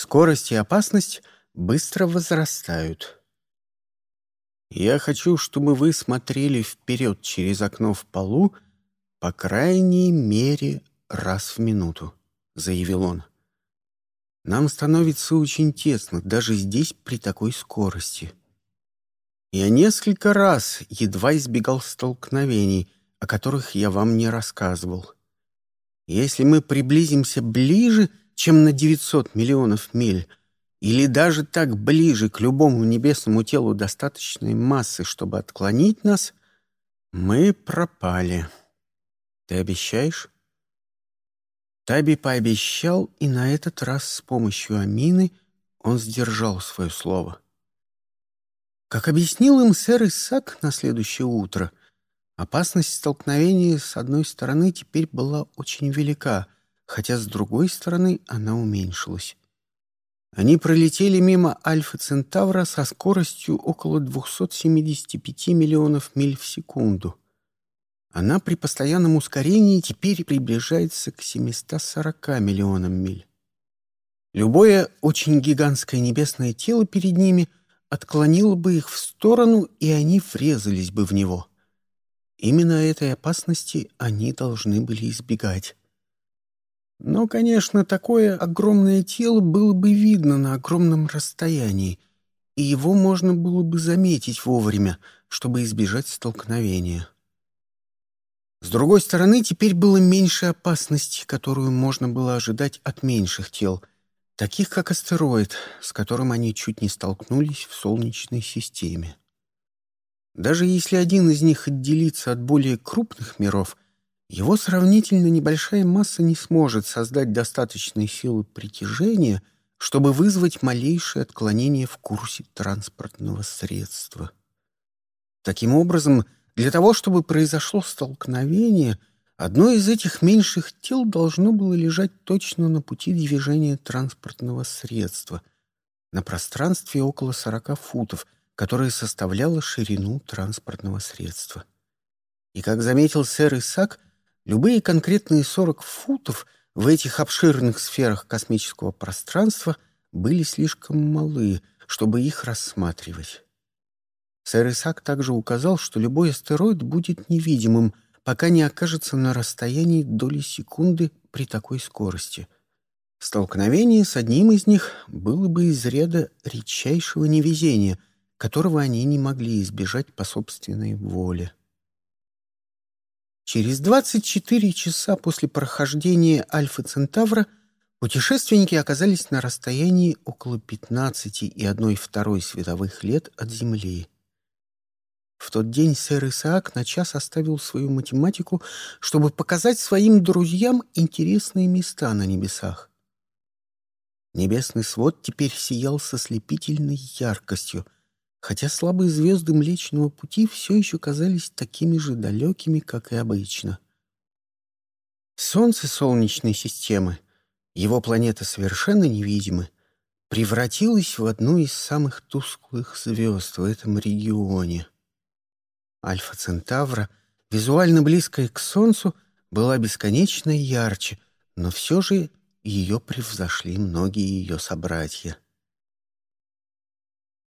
Скорость и опасность быстро возрастают. Я хочу, чтобы вы смотрели вперед через окно в полу по крайней мере раз в минуту, заявил он. Нам становится очень тесно даже здесь при такой скорости. Я несколько раз едва избегал столкновений, о которых я вам не рассказывал. Если мы приблизимся ближе, чем на 900 миллионов миль, или даже так ближе к любому небесному телу достаточной массы, чтобы отклонить нас, мы пропали. Ты обещаешь? Таби пообещал, и на этот раз с помощью Амины он сдержал свое слово. Как объяснил им сэр Исаак на следующее утро, опасность столкновения с одной стороны теперь была очень велика, хотя с другой стороны она уменьшилась. Они пролетели мимо Альфа Центавра со скоростью около 275 миллионов миль в секунду. Она при постоянном ускорении теперь приближается к 740 миллионам миль. Любое очень гигантское небесное тело перед ними отклонило бы их в сторону, и они врезались бы в него. Именно этой опасности они должны были избегать. Но, конечно, такое огромное тело было бы видно на огромном расстоянии, и его можно было бы заметить вовремя, чтобы избежать столкновения. С другой стороны, теперь было меньше опасности, которую можно было ожидать от меньших тел, таких как астероид, с которым они чуть не столкнулись в Солнечной системе. Даже если один из них отделится от более крупных миров — его сравнительно небольшая масса не сможет создать достаточной силы притяжения, чтобы вызвать малейшее отклонение в курсе транспортного средства. Таким образом, для того, чтобы произошло столкновение, одно из этих меньших тел должно было лежать точно на пути движения транспортного средства, на пространстве около 40 футов, которое составляло ширину транспортного средства. И, как заметил сэр Исаак, Любые конкретные 40 футов в этих обширных сферах космического пространства были слишком малы, чтобы их рассматривать. Сэр Исаак также указал, что любой астероид будет невидимым, пока не окажется на расстоянии доли секунды при такой скорости. Столкновение с одним из них было бы из ряда редчайшего невезения, которого они не могли избежать по собственной воле. Через 24 часа после прохождения Альфа Центавра путешественники оказались на расстоянии около 15 и 1,2 световых лет от Земли. В тот день сэр Исаак на час оставил свою математику, чтобы показать своим друзьям интересные места на небесах. Небесный свод теперь сиял со слепительной яркостью — хотя слабые звезды Млечного Пути все еще казались такими же далекими, как и обычно. Солнце Солнечной системы, его планета совершенно невидимы, превратилось в одну из самых тусклых звезд в этом регионе. Альфа Центавра, визуально близкая к Солнцу, была бесконечно ярче, но все же ее превзошли многие ее собратья —